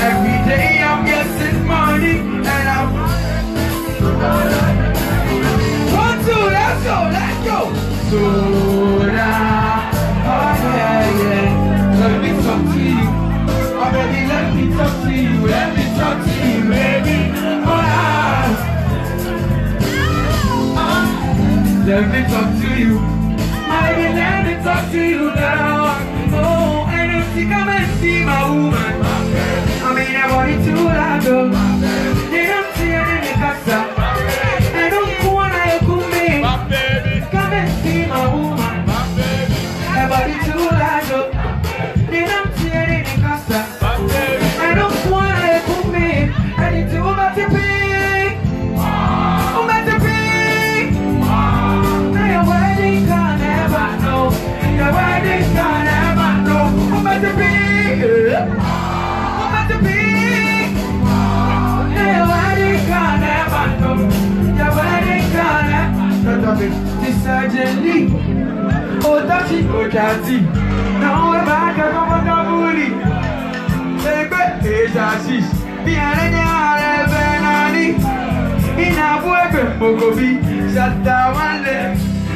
Every day I'm getting money and I'm. One, two, let's go, let's go. Oh yeah, yeah. Let me talk to you. Baby, let me talk to you. Let me talk to you, baby. Oh. Oh. Let me talk to you. Baby, let me talk to you now. surgery. Oh, that she go. Now I'm back at. Baby, it's a shish. Be Benani. In a weapon, Mokobi. Shut down one day.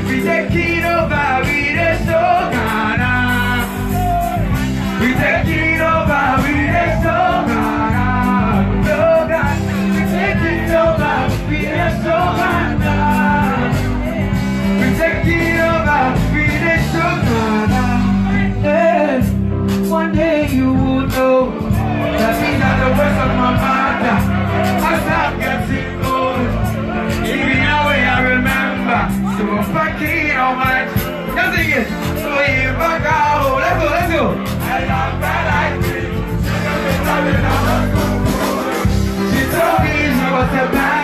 We take it over, we so Ghana. We take it doesn't matter.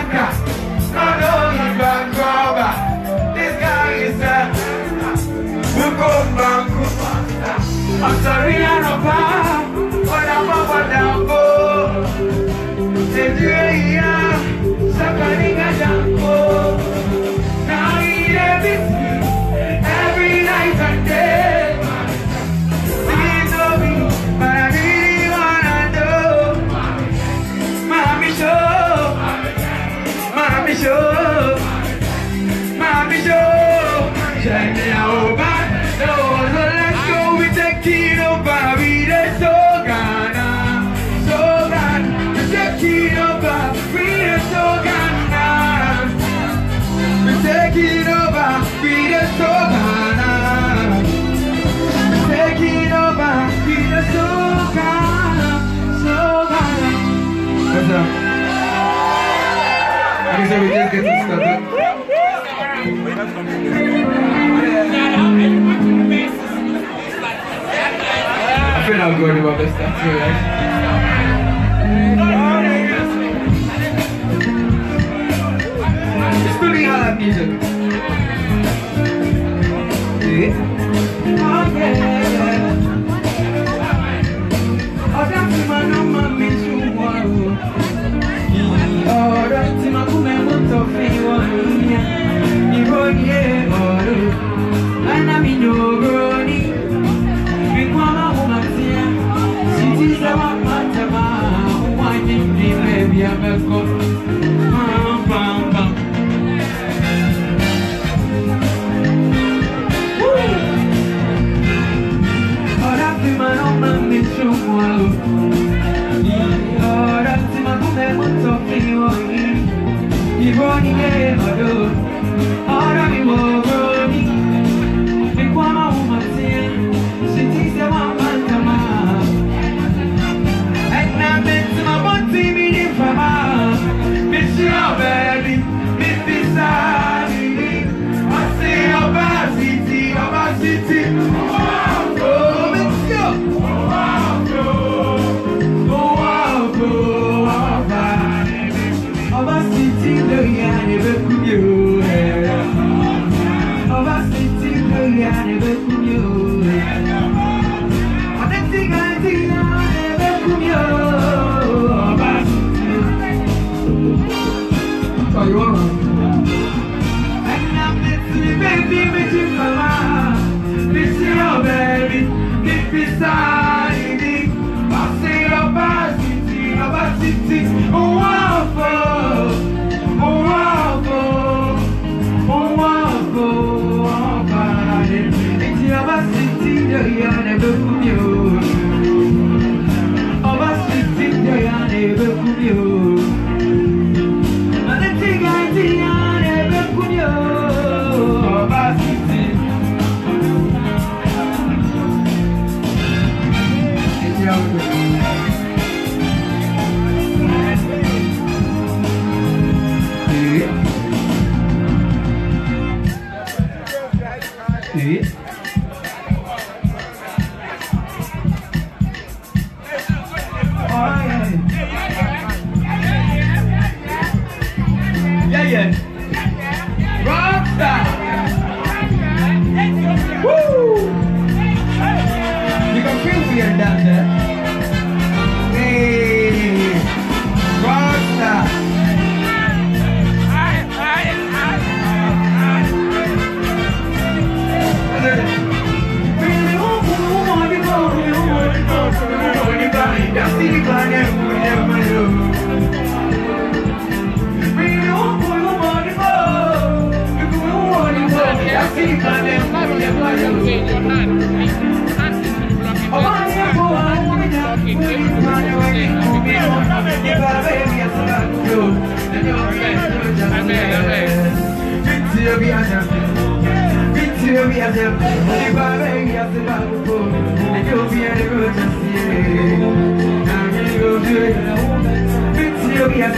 Get this. I feel I'm going to my stuff That's all right. Yeah, me.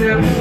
Rockstar!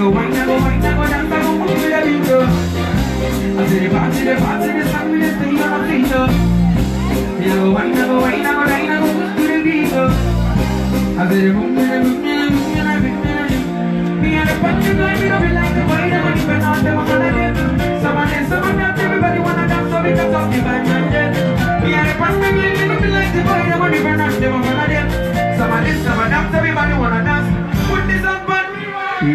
go wine, I go wine, I go dance, I go move to the beat. I say the party, the party, the song, just stay on our feet. I go wine, I go wine, I go dine, I go move to the beat. I say the boom, the boom, the boom, the boom, Me and the party, go we don't be like the boy, the So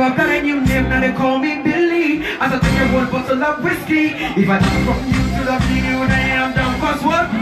I got a new name, they call me Billy. I take a bottle of whiskey. If I come from you to the video, then I'm done. Cause what?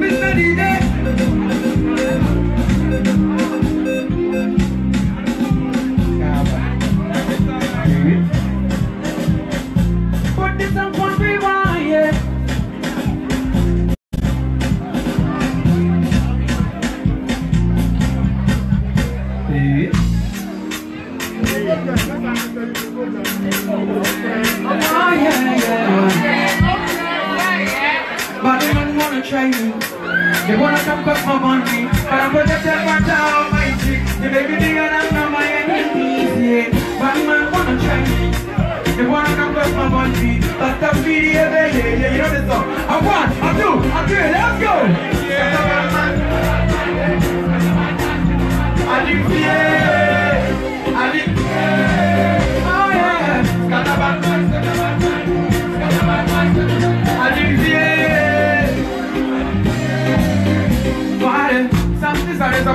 Mr. DJ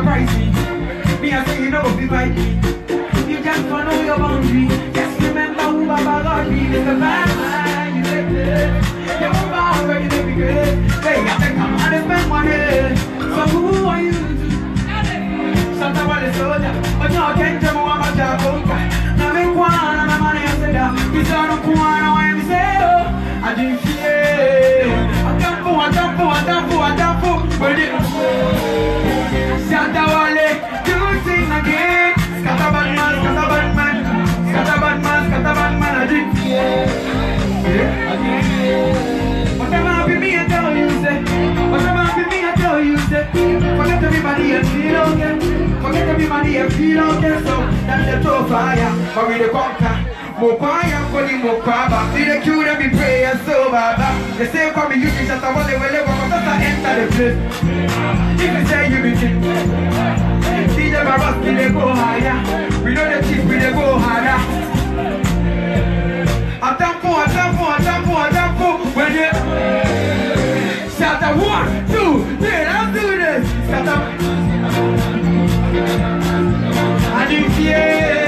something's me. Me, I say you know be by me. You just wanna know your boundary. Just remember who Baba God be. It's a bad man, you take it. You move on, but you don't be good. Hey, I think I'm gonna spend money. So who are you to? Santa Wale Soja, Ojo Kente Muama Jaboka. Na me kwana na mane yaseda. Kisano kwana wa mseo. Ajifie. Atampu, atampu, atampu, atampu. Bodi. Fire, but we the conquer. Mopaya the Mokaba. See the that we pray so baba. The same for me, you can shut up all the way, but just to enter the place. If you say you be king, see the barrels, they go higher. We know the chief, we they go harder. Atampo, atampo, atampo, atampo. When you shout out one, two, three, let's do this. Shout out. Adifie, adifie.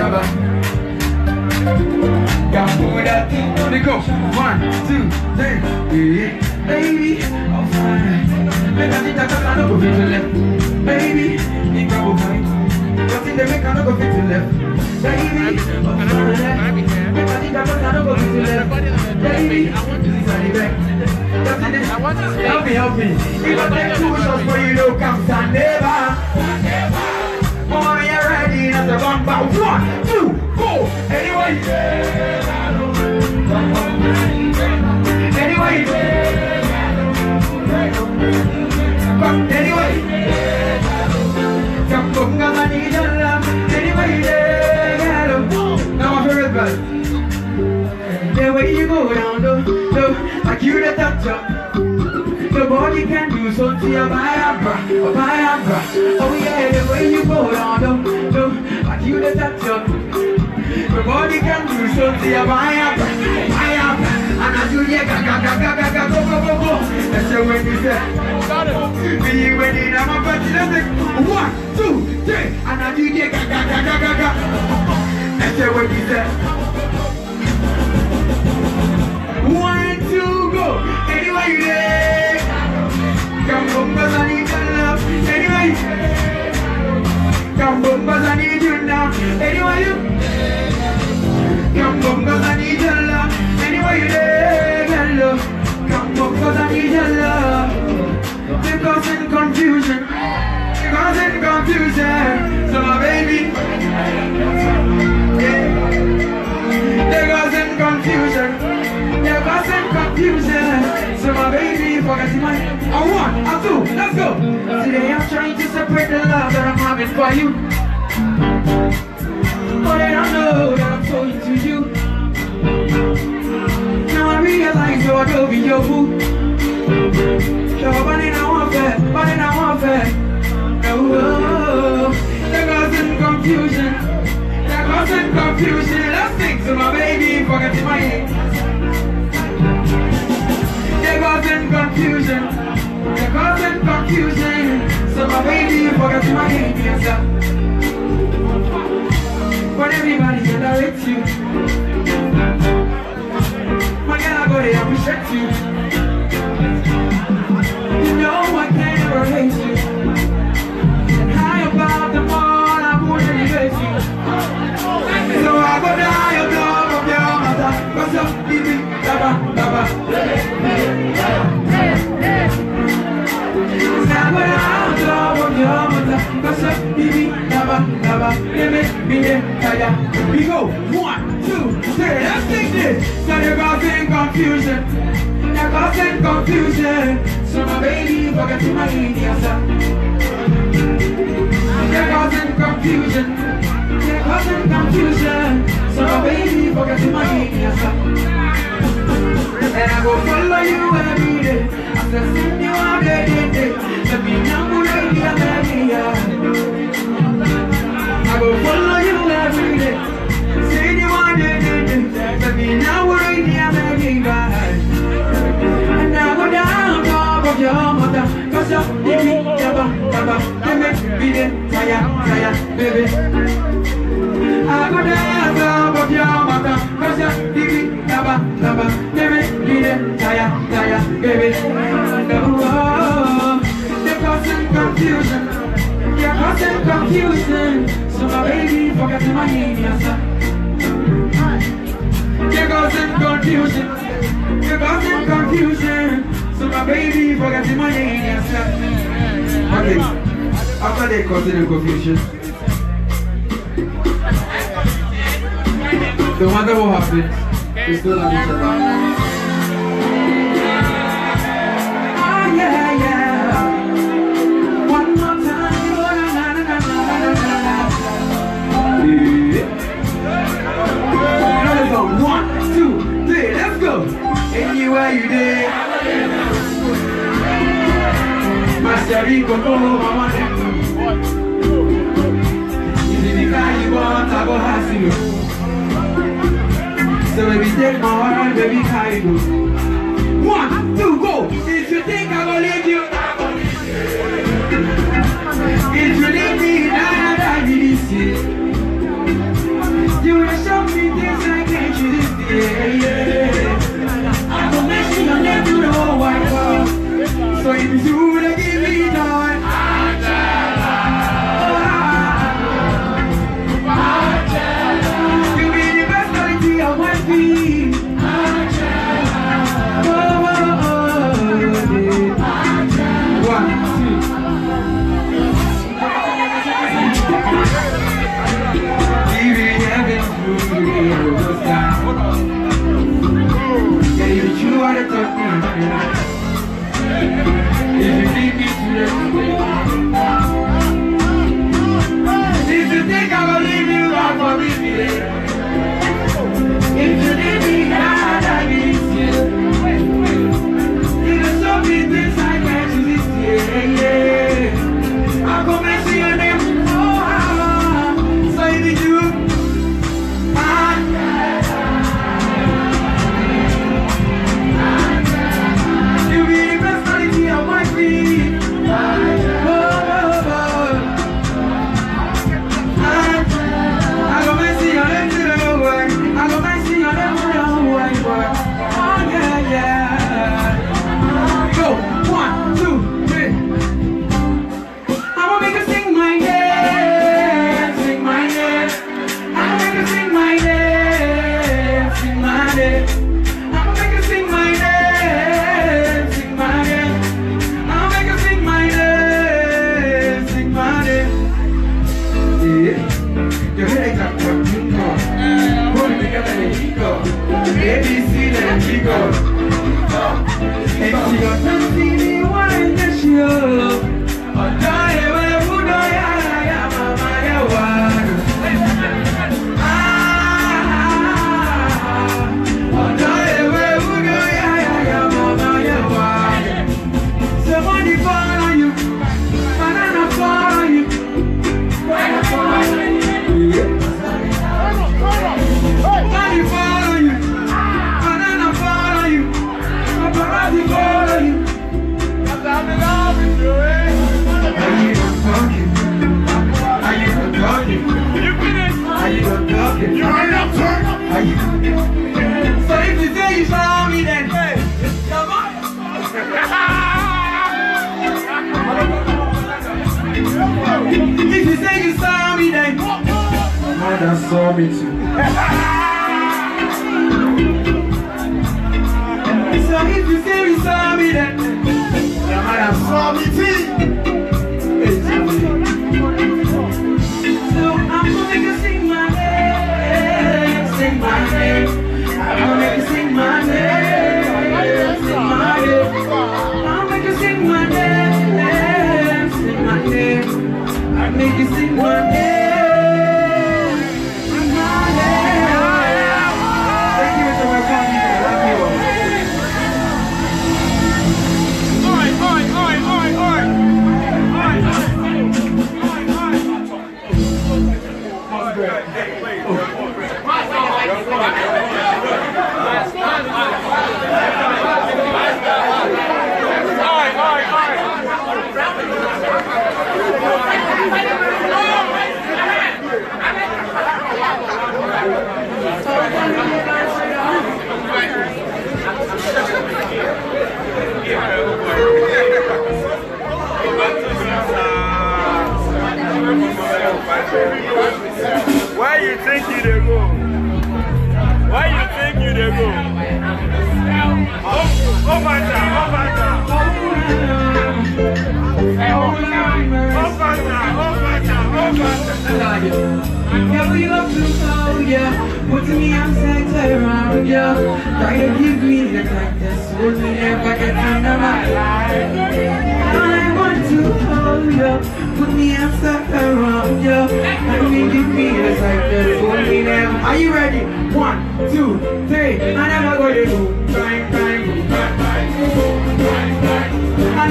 Shabba. Come put that thing on the go. One, two, three. Yeah, baby, I'm fine. fit to left. Baby, you can go right. Nothing they make I no go fit to left. Baby, I'm sorry left. Make I think I I go fit to left. Baby, the back. Nothing they help me, help me. If I take two shots for you, no come stand never. Ready. That's a one two, four. Anyway. Anyway. But anyway, I need your love. Anyway, now my favorite part. The way you go down, though, oh, though, like you the up. The body can do something, a Viagra, a Viagra. Oh yeah, the way you go down, though, oh, though, like you the touch up. The body can do something, a Viagra, a Viagra. And I do yeah, ga ga ga ga ga ga go go go go. That's the way you say. Be ready, now my body let's take one, two, three. And I do yeah, ga ga ga ga ga ga. That's the way you say. One, two, go. Anyway, you there. Come on, cause I need your love. Anyway. Come on, cause I need you now. Anyway, you. To separate the love that I'm having for you. But they don't know that I'm so into you. Now I realize you're Adobe, your boo. You're running out warfare, running out warfare. No, oh, they're causing confusion. They're causing confusion. Let's think to my baby, forget my name. They're causing confusion. They're causing confusion. Forget my name, yes. But everybody tolerates you. My girl, I go there, appreciate you. You know I can never hate you. And high above the mall, I won't elevate you. So I go die of love of your mother. Cause you're living, daba, daba. Daba, daba. Let me there. We go, one, two, three, let's take this. So you're causing confusion. You're causing confusion. So my baby, forget to my Indian son. You're causing confusion. You're causing confusion. So my baby, forget to my Indian son. And I go follow you top of your mother. Cause you're living, yabba, yabba. Let me be there, taya, taya, baby. No, they're causing confusion. They're causing confusion. So my baby, forget my name, yes sir. Causing confusion. They're causing confusion. So my baby, forget my name, yes sir. Okay. After they the confusion. No matter what happens, we still love each other. Oh. Anywhere you there. Master Rico, go home, So baby, take my hand, baby, how mother saw Where you think you dey go? Where you think you dey go? Oh, Bata, oh, Bata. Oh, Bata, oh, Bata, oh, Bata. Yeah, we love to go, yeah. Putting me outside to around, yeah. Try to give me the practice. Hold me never get under my life. I want to you. Put me outside around, yeah. Let me give me the practice. Hold me there. Are you ready? One, two, three. I never go to. I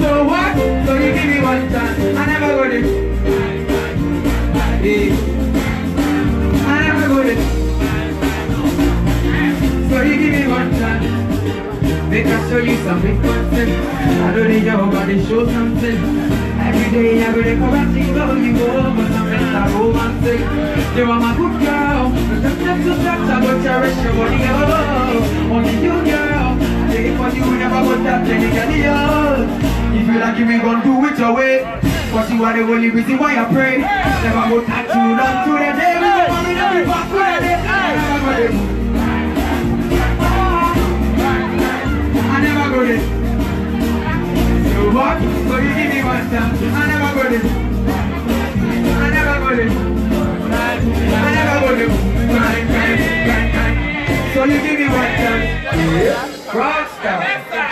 So what? So you give me one chance. I never go to. I to So you give me one chance. Make I show you something big I need your body, show something. Every day I go to come and see you go, but I'm not romantic. You are my good girl. Just step to step, I go cherish your body, oh. Only you, girl. Take it for you, never go tap anybody else. If you like it, we gon' do it your way. Cause you are the only reason why I pray. Never go touch you, not to the day. We go mommy, now we back to the day. I never go there. What? So you give me one chance. I never go there. I never go there. I never go there. Bang, bang, bang, bang. So you give me one chance. Rockstar.